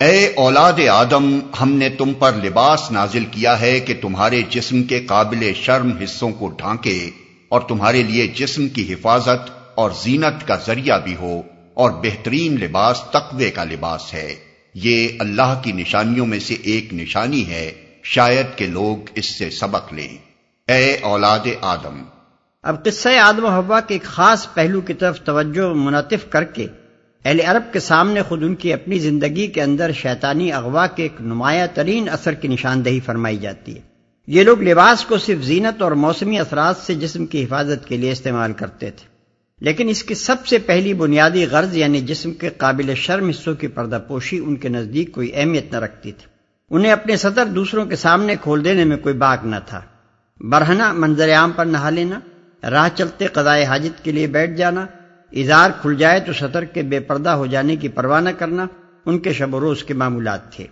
اے اولاد آدم، ہم نے تم پر لباس نازل کیا ہے کہ تمہارے جسم کے قابل شرم حصوں کو ڈھانکے اور تمہارے لیے جسم کی حفاظت اور زینت کا ذریعہ بھی ہو اور بہترین لباس تقوی کا لباس ہے۔ یہ اللہ کی نشانیوں میں سے ایک نشانی ہے۔ شاید کہ لوگ اس سے سبق لیں۔ اے اولاد آدم۔ اب قصہ آدم و حوا کے ایک خاص پہلو کی طرف توجہ منعطف کر کے اہل عرب کے سامنے خود ان کی اپنی زندگی کے اندر شیطانی اغوا کے ایک نمایاں ترین اثر کی نشاندہی فرمائی جاتی ہے۔ یہ لوگ لباس کو صرف زینت اور موسمی اثرات سے جسم کی حفاظت کے لیے استعمال کرتے تھے۔ لیکن اس کی سب سے پہلی بنیادی غرض یعنی جسم کے قابل شرم حصوں کی پردہ پوشی ان کے نزدیک کوئی اہمیت نہ رکھتی تھی۔ انہیں اپنے سطر دوسروں کے سامنے کھول دینے میں کوئی باغ نہ تھا۔ برہنا منظر عام پر نہا لینا، راہ چلتے قضائے حاجت کے لیے بیٹھ جانا اظہار کھل جائے تو سطر کے بے پردہ ہو جانے کی پرواہ نہ کرنا ان کے شب و روز کے معمولات تھے۔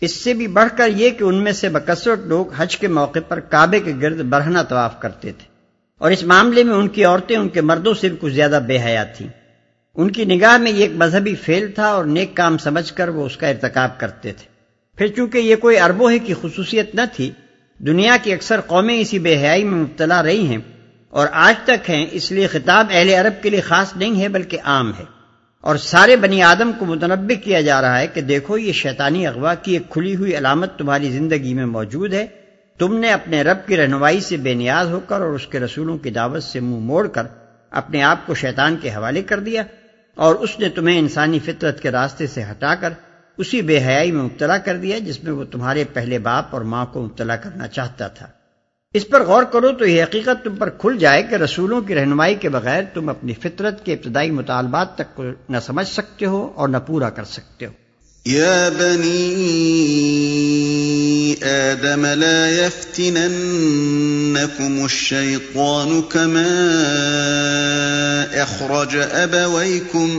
اس سے بھی بڑھ کر یہ کہ ان میں سے بکثرت لوگ حج کے موقع پر کعبے کے گرد برہنا طواف کرتے تھے۔ اور اس معاملے میں ان کی عورتیں ان کے مردوں سے بھی کچھ زیادہ بے حیا تھیں۔ ان کی نگاہ میں یہ ایک مذہبی فیل تھا اور نیک کام سمجھ کر وہ اس کا ارتکاب کرتے تھے۔ پھر چونکہ یہ کوئی اربوہ کی خصوصیت نہ تھی، دنیا کی اکثر قومیں اسی بے حیائی میں مبتلا رہی ہیں۔ اور آج تک ہیں، اس لیے خطاب اہل عرب کے لیے خاص نہیں ہے بلکہ عام ہے۔ اور سارے بنی آدم کو متنبع کیا جا رہا ہے کہ دیکھو، یہ شیطانی اغوا کی ایک کھلی ہوئی علامت تمہاری زندگی میں موجود ہے۔ تم نے اپنے رب کی رہنمائی سے بے نیاز ہو کر اور اس کے رسولوں کی دعوت سے منہ موڑ کر اپنے آپ کو شیطان کے حوالے کر دیا اور اس نے تمہیں انسانی فطرت کے راستے سے ہٹا کر اسی بے حیائی میں مبتلا کر دیا جس میں وہ تمہارے پہلے باپ اور ماں کو مبتلا کرنا چاہتا تھا۔ اس پر غور کرو تو یہ حقیقت تم پر کھل جائے کہ رسولوں کی رہنمائی کے بغیر تم اپنی فطرت کے ابتدائی مطالبات تک کو نہ سمجھ سکتے ہو اور نہ پورا کر سکتے ہو۔ یا بنی آدم لا يفتننكم الشيطان كما اخرج ابويكم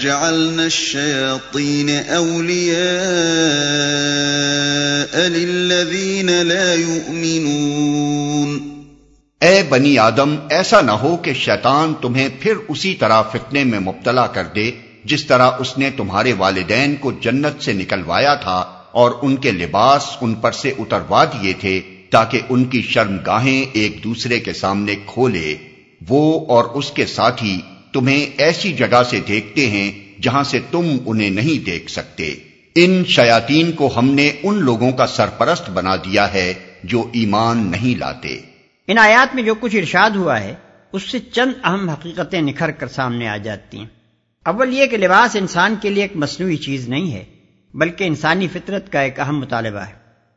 جعلنا الشياطين للذين لا يؤمنون۔ اے بنی آدم، ایسا نہ ہو کہ شیطان تمہیں پھر اسی طرح فتنے میں مبتلا کر دے، جس طرح اس نے تمہارے والدین کو جنت سے نکلوایا تھا اور ان کے لباس ان پر سے اتروا دیے تھے تاکہ ان کی شرم گاہیں ایک دوسرے کے سامنے کھولے، وہ اور اس کے ساتھی تمہیں ایسی جگہ سے دیکھتے ہیں جہاں سے تم انہیں نہیں دیکھ سکتے۔ ان شیاتین کو ہم نے ان لوگوں کا سرپرست بنا دیا ہے جو ایمان نہیں لاتے۔ ان آیات میں جو کچھ ارشاد ہوا ہے، اس سے چند اہم حقیقتیں نکھر کر سامنے آ جاتی ہیں۔ اول یہ کہ لباس انسان کے لیے ایک مصنوعی چیز نہیں ہے، بلکہ انسانی فطرت کا ایک اہم مطالبہ ہے۔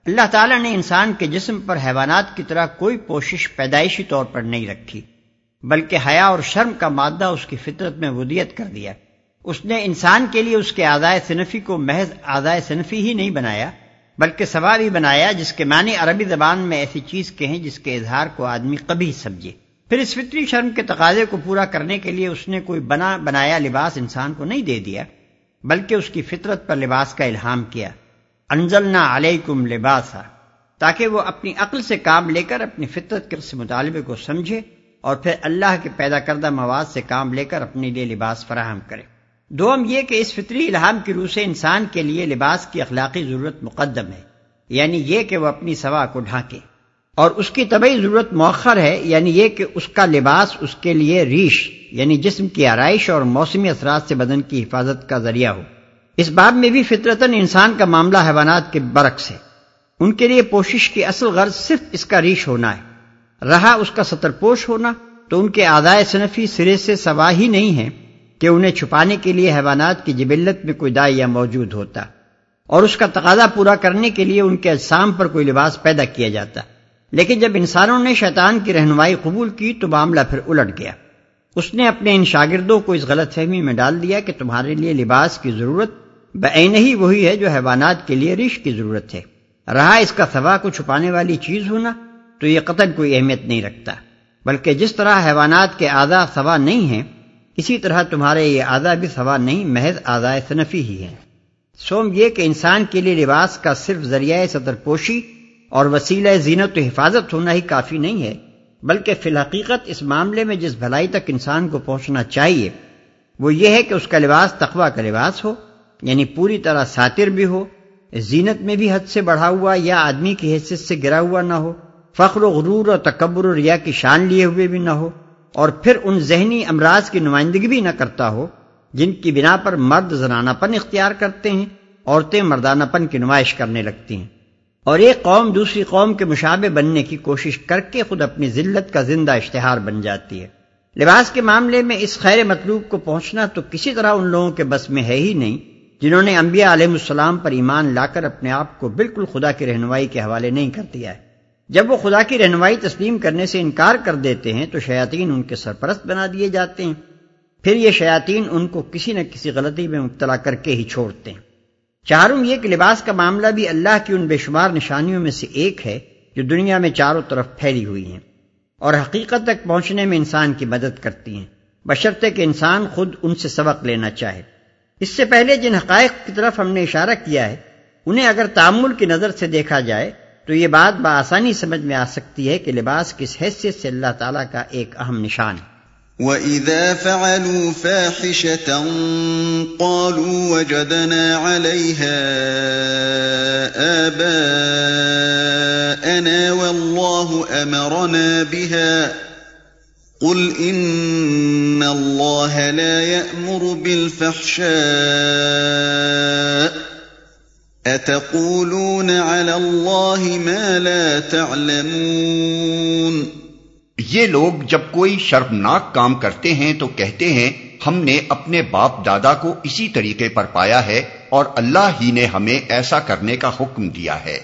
اللہ تعالیٰ نے انسان کے جسم پر حیوانات کی طرح کوئی کوشش پیدائشی طور پر نہیں رکھی۔ بلکہ حیا اور شرم کا مادہ اس کی فطرت میں ودیت کر دیا۔ اس نے انسان کے لیے اس کے آدائے صنفی کو محض آدائے صنفی ہی نہیں بنایا، بلکہ سوا بھی بنایا جس کے معنی عربی زبان میں ایسی چیز کے ہیں جس کے اظہار کو آدمی کبھی سمجھے۔ پھر اس فطری شرم کے تقاضے کو پورا کرنے کے لیے اس نے کوئی بنا بنایا لباس انسان کو نہیں دے دیا، بلکہ اس کی فطرت پر لباس کا الہام کیا۔ انزلنا علیکم لباسا، تاکہ وہ اپنی عقل سے کام لے کر اپنی فطرت کے اس مطالبے کو سمجھے۔ اور پھر اللہ کے پیدا کردہ مواد سے کام لے کر اپنے لیے لباس فراہم کرے۔ دوم یہ کہ اس فطری الہام کی روح سے انسان کے لیے لباس کی اخلاقی ضرورت مقدم ہے یعنی یہ کہ وہ اپنی سوا کو ڈھانکے۔ اور اس کی طبعی ضرورت مؤخر ہے یعنی یہ کہ اس کا لباس اس کے لیے ریش یعنی جسم کی آرائش اور موسمی اثرات سے بدن کی حفاظت کا ذریعہ ہو۔ اس باب میں بھی فطرتاً انسان کا معاملہ حیوانات کے برعکس ہے۔ ان کے لیے پوشش کی اصل غرض صرف اس کا ریش ہونا ہے۔ رہا اس کا سطر پوش ہونا تو ان کے آدائے صنفی سرے سے سوا ہی نہیں ہے کہ انہیں چھپانے کے لیے حیوانات کی جبلت میں کوئی دائیا موجود ہوتا اور اس کا تقاضا پورا کرنے کے لیے ان کے اجسام پر کوئی لباس پیدا کیا جاتا۔ لیکن جب انسانوں نے شیطان کی رہنمائی قبول کی تو معاملہ پھر الٹ گیا۔ اس نے اپنے ان شاگردوں کو اس غلط فہمی میں ڈال دیا کہ تمہارے لیے لباس کی ضرورت بعین ہی وہی ہے جو حیوانات کے لیے رش کی ضرورت ہے۔ رہا اس کا سوا کو چھپانے والی چیز ہونا تو یہ قطن کوئی اہمیت نہیں رکھتا۔ بلکہ جس طرح حیوانات کے آدھا سوا نہیں ہیں، اسی طرح تمہارے یہ آدھا بھی سوا نہیں، محض آدھا صنفی ہی ہے سوم یہ کہ انسان کے لیے لباس کا صرف ذریعہ صدر پوشی اور وسیلہ زینت و حفاظت ہونا ہی کافی نہیں ہے، بلکہ فی الحقیقت اس معاملے میں جس بھلائی تک انسان کو پہنچنا چاہیے، وہ یہ ہے کہ اس کا لباس تقوی کا لباس ہو یعنی پوری طرح ساتر بھی ہو، زینت میں بھی حد سے بڑھا ہوا یا آدمی کی حیثیت سے گرا ہوا نہ ہو۔ فخر و غرور اور تکبر و ریا کی شان لیے ہوئے بھی نہ ہو اور پھر ان ذہنی امراض کی نمائندگی بھی نہ کرتا ہو، جن کی بنا پر مرد زنانہ پن اختیار کرتے ہیں، عورتیں مردانہ پن کی نمائش کرنے لگتی ہیں۔ اور ایک قوم دوسری قوم کے مشابے بننے کی کوشش کر کے خود اپنی ذلت کا زندہ اشتہار بن جاتی ہے۔ لباس کے معاملے میں اس خیر مطلوب کو پہنچنا تو کسی طرح ان لوگوں کے بس میں ہے ہی نہیں، جنہوں نے انبیاء علیہ السلام پر ایمان لا کر اپنے آپ کو بالکل خدا کی رہنمائی کے حوالے نہیں کر دیا ہے۔ جب وہ خدا کی رہنمائی تسلیم کرنے سے انکار کر دیتے ہیں تو شیاطین ان کے سرپرست بنا دیے جاتے ہیں۔ پھر یہ شیاطین ان کو کسی نہ کسی غلطی میں مبتلا کر کے ہی چھوڑتے ہیں۔ چاروں یہ کہ لباس کا معاملہ بھی اللہ کی ان بے شمار نشانیوں میں سے ایک ہے جو دنیا میں چاروں طرف پھیلی ہوئی ہیں اور حقیقت تک پہنچنے میں انسان کی مدد کرتی ہیں۔ بشرطے کہ انسان خود ان سے سبق لینا چاہے۔ اس سے پہلے جن حقائق کی طرف ہم نے اشارہ کیا ہے، انہیں اگر تعمل کی نظر سے دیکھا جائے تو یہ بات بآسانی سمجھ میں آ سکتی ہے کہ لباس کس حیثیت سے اللہ تعالیٰ کا ایک اہم نشان ہے۔ وَإِذَا فَعَلُوا فَاحِشَةً قَالُوا وَجَدْنَا عَلَيْهَا آبَاءَنَا وَاللَّهُ أَمَرَنَا بِهَا قُلْ إِنَّ اللَّهَ لَا يَأْمُرُ بِالْفَحْشَاءِ أَتَقُولُونَ عَلَى اللَّهِ مَا لَا تَعْلَمُونَ یہ لوگ جب کوئی شرمناک کام کرتے ہیں تو کہتے ہیں، ہم نے اپنے باپ دادا کو اسی طریقے پر پایا ہے اور اللہ ہی نے ہمیں ایسا کرنے کا حکم دیا ہے۔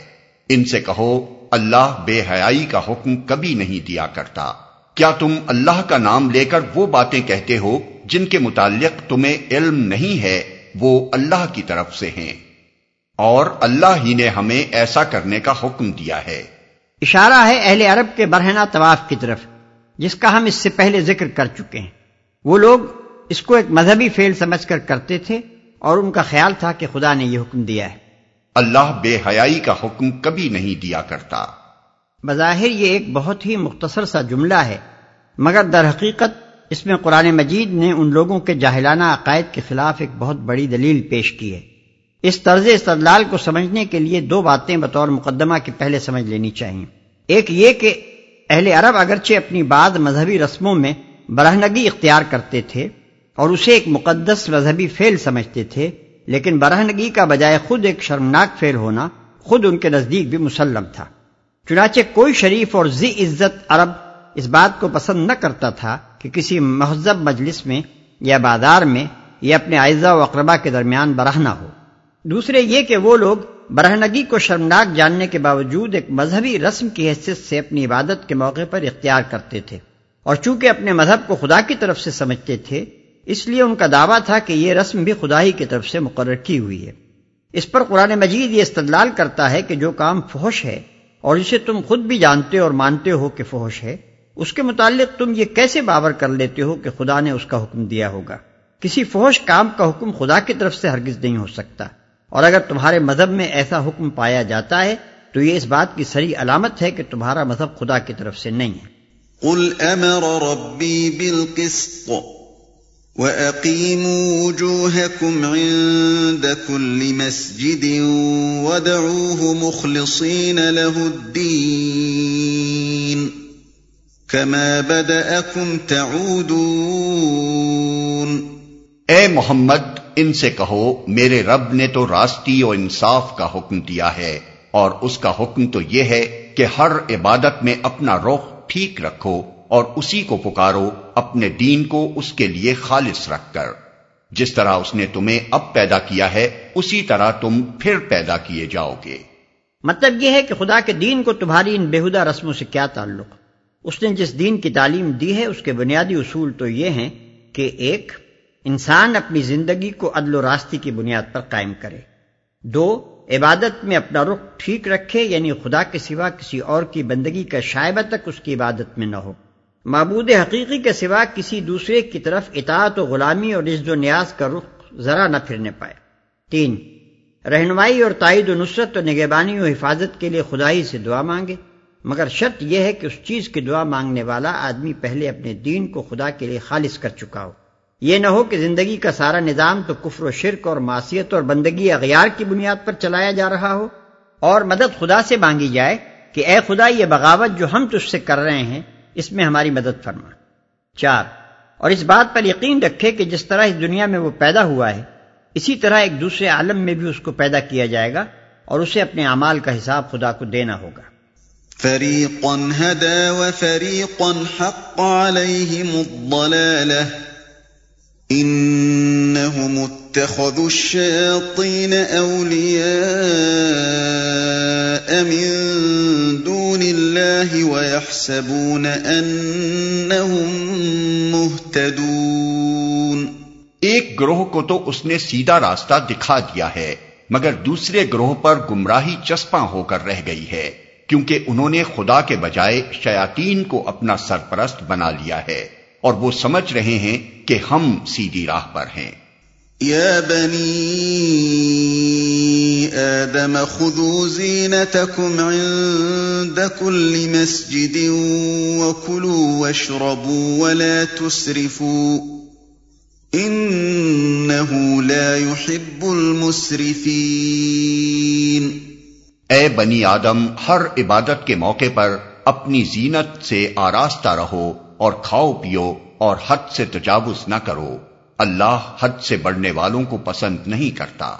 ان سے کہو، اللہ بے حیائی کا حکم کبھی نہیں دیا کرتا۔ کیا تم اللہ کا نام لے کر وہ باتیں کہتے ہو جن کے متعلق تمہیں علم نہیں ہے؟ وہ اللہ کی طرف سے ہیں۔ اور اللہ ہی نے ہمیں ایسا کرنے کا حکم دیا ہے۔ اشارہ ہے اہل عرب کے برہنہ طواف کی طرف جس کا ہم اس سے پہلے ذکر کر چکے ہیں۔ وہ لوگ اس کو ایک مذہبی فیل سمجھ کر کرتے تھے اور ان کا خیال تھا کہ خدا نے یہ حکم دیا ہے۔ اللہ بے حیائی کا حکم کبھی نہیں دیا کرتا۔ بظاہر یہ ایک بہت ہی مختصر سا جملہ ہے مگر در حقیقت اس میں قرآن مجید نے ان لوگوں کے جاہلانہ عقائد کے خلاف ایک بہت بڑی دلیل پیش کی ہے۔ اس طرز استدلال کو سمجھنے کے لیے دو باتیں بطور مقدمہ کے پہلے سمجھ لینی چاہیے۔ ایک یہ کہ اہل عرب اگرچہ اپنی بعد مذہبی رسموں میں برہنگی اختیار کرتے تھے اور اسے ایک مقدس مذہبی فعل سمجھتے تھے، لیکن برہنگی کا بجائے خود ایک شرمناک فعل ہونا خود ان کے نزدیک بھی مسلم تھا۔ چنانچہ کوئی شریف اور زی عزت عرب اس بات کو پسند نہ کرتا تھا کہ کسی مہذب مجلس میں یا بازار میں یا اپنے اعزا و اقربا کے درمیان برہنہ ہو۔ دوسرے یہ کہ وہ لوگ برہنگی کو شرمناک جاننے کے باوجود ایک مذہبی رسم کی حیثیت سے اپنی عبادت کے موقع پر اختیار کرتے تھے اور چونکہ اپنے مذہب کو خدا کی طرف سے سمجھتے تھے، اس لیے ان کا دعویٰ تھا کہ یہ رسم بھی خدا ہی کی طرف سے مقرر کی ہوئی ہے۔ اس پر قرآن مجید یہ استدلال کرتا ہے کہ جو کام فحش ہے اور اسے تم خود بھی جانتے اور مانتے ہو کہ فحش ہے، اس کے متعلق تم یہ کیسے باور کر لیتے ہو کہ خدا نے اس کا حکم دیا ہوگا؟ کسی فحش کام کا حکم خدا کی طرف سے ہرگز نہیں ہو سکتا۔ اور اگر تمہارے مذہب میں ایسا حکم پایا جاتا ہے تو یہ اس بات کی سری علامت ہے کہ تمہارا مذہب خدا کی طرف سے نہیں ہے۔ قل امر ربی بالقسط وَأَقِيمُوا وُجُوهَكُمْ عِندَ كُلِّ مَسْجِدٍ وَدَعُوهُ مُخْلِصِينَ لَهُ الدِّينَ كَمَا بَدَأَكُمْ تَعُودُونَ۔ اے محمد ان سے کہو، میرے رب نے تو راستی و انصاف کا حکم دیا ہے، اور اس کا حکم تو یہ ہے کہ ہر عبادت میں اپنا رخ ٹھیک رکھو اور اسی کو پکارو، اپنے دین کو اس کے لیے خالص رکھ کر۔ جس طرح اس نے تمہیں اب پیدا کیا ہے، اسی طرح تم پھر پیدا کیے جاؤ گے۔ مطلب یہ ہے کہ خدا کے دین کو تمہاری ان بےحدہ رسموں سے کیا تعلق؟ اس نے جس دین کی تعلیم دی ہے، اس کے بنیادی اصول تو یہ ہیں کہ ایک انسان اپنی زندگی کو عدل و راستی کی بنیاد پر قائم کرے۔ دو، عبادت میں اپنا رخ ٹھیک رکھے یعنی خدا کے سوا کسی اور کی بندگی کا شائبہ تک اس کی عبادت میں نہ ہو۔ معبود حقیقی کے سوا کسی دوسرے کی طرف اطاعت و غلامی اور عزد و نیاز کا رخ ذرا نہ پھرنے پائے۔ تین، رہنمائی اور تائید و نصرت و نگہبانی و حفاظت کے لیے خدائی سے دعا مانگے۔ مگر شرط یہ ہے کہ اس چیز کی دعا مانگنے والا آدمی پہلے اپنے دین کو خدا کے لیے خالص کر چکا ہو۔ یہ نہ ہو کہ زندگی کا سارا نظام تو کفر و شرک اور معصیت اور بندگی اغیار کی بنیاد پر چلایا جا رہا ہو اور مدد خدا سے مانگی جائے کہ اے خدا یہ بغاوت جو ہم تجھ سے کر رہے ہیں، اس میں ہماری مدد فرما۔ چار، اور اس بات پر یقین رکھے کہ جس طرح اس دنیا میں وہ پیدا ہوا ہے، اسی طرح ایک دوسرے عالم میں بھی اس کو پیدا کیا جائے گا اور اسے اپنے اعمال کا حساب خدا کو دینا ہوگا۔ فریقا وفریقا حق انہم اتخذوا الشیاطین اولیاء من دون اللہ ویحسبون انہم مہتدون ایک گروہ کو تو اس نے سیدھا راستہ دکھا دیا ہے، مگر دوسرے گروہ پر گمراہی چسپاں ہو کر رہ گئی ہے، کیونکہ انہوں نے خدا کے بجائے شیاطین کو اپنا سرپرست بنا لیا ہے۔ اور وہ سمجھ رہے ہیں کہ ہم سیدھی راہ پر ہیں۔ یا بنی آدم خذوا زینتکم عند کل مسجد وکلوا واشربوا ولا تسرفوا انہو لا يحب المسرفین۔ اے بنی آدم ہر عبادت کے موقع پر اپنی زینت سے آراستہ رہو۔ اور کھاؤ پیو اور حد سے تجاوز نہ کرو۔ اللہ حد سے بڑھنے والوں کو پسند نہیں کرتا۔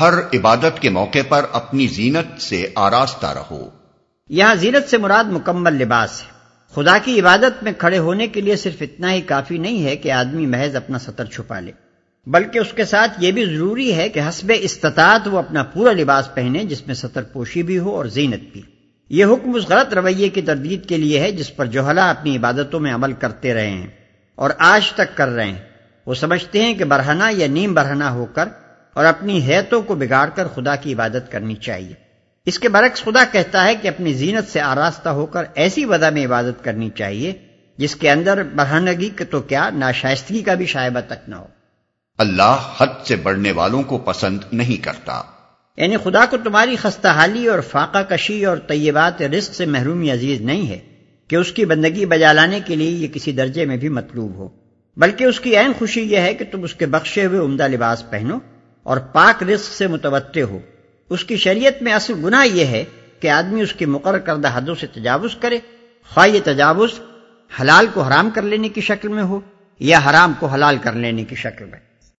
ہر عبادت کے موقع پر اپنی زینت سے آراستہ رہو۔ یہاں زینت سے مراد مکمل لباس ہے۔ خدا کی عبادت میں کھڑے ہونے کے لیے صرف اتنا ہی کافی نہیں ہے کہ آدمی محض اپنا سطر چھپا لے۔ بلکہ اس کے ساتھ یہ بھی ضروری ہے کہ حسب استطاعت وہ اپنا پورا لباس پہنے جس میں سطر پوشی بھی ہو اور زینت بھی۔ یہ حکم اس غلط رویے کی تردید کے لیے ہے جس پر جوہلا اپنی عبادتوں میں عمل کرتے رہے ہیں اور آج تک کر رہے ہیں۔ وہ سمجھتے ہیں کہ برہنا یا نیم برہنا ہو کر اور اپنی حیتوں کو بگاڑ کر خدا کی عبادت کرنی چاہیے۔ اس کے برعکس خدا کہتا ہے کہ اپنی زینت سے آراستہ ہو کر ایسی ودا میں عبادت کرنی چاہیے جس کے اندر برہنگی تو کیا ناشائستگی کا بھی شائبہ تک نہ ہو۔ اللہ حد سے بڑھنے والوں کو پسند نہیں کرتا۔ یعنی خدا کو تمہاری خستہ حالی اور فاقہ کشی اور طیبات رزق سے محرومی عزیز نہیں ہے کہ اس کی بندگی بجا لانے کے لیے یہ کسی درجے میں بھی مطلوب ہو، بلکہ اس کی عین خوشی یہ ہے کہ تم اس کے بخشے ہوئے عمدہ لباس پہنو اور پاک رزق سے متوطع ہو۔ اس کی شریعت میں اصل گناہ یہ ہے کہ آدمی اس کی مقرر کردہ حدوں سے تجاوز کرے، خواہ یہ تجاوز حلال کو حرام کر لینے کی شکل میں ہو یا حرام کو حلال کر لینے کی شکل میں۔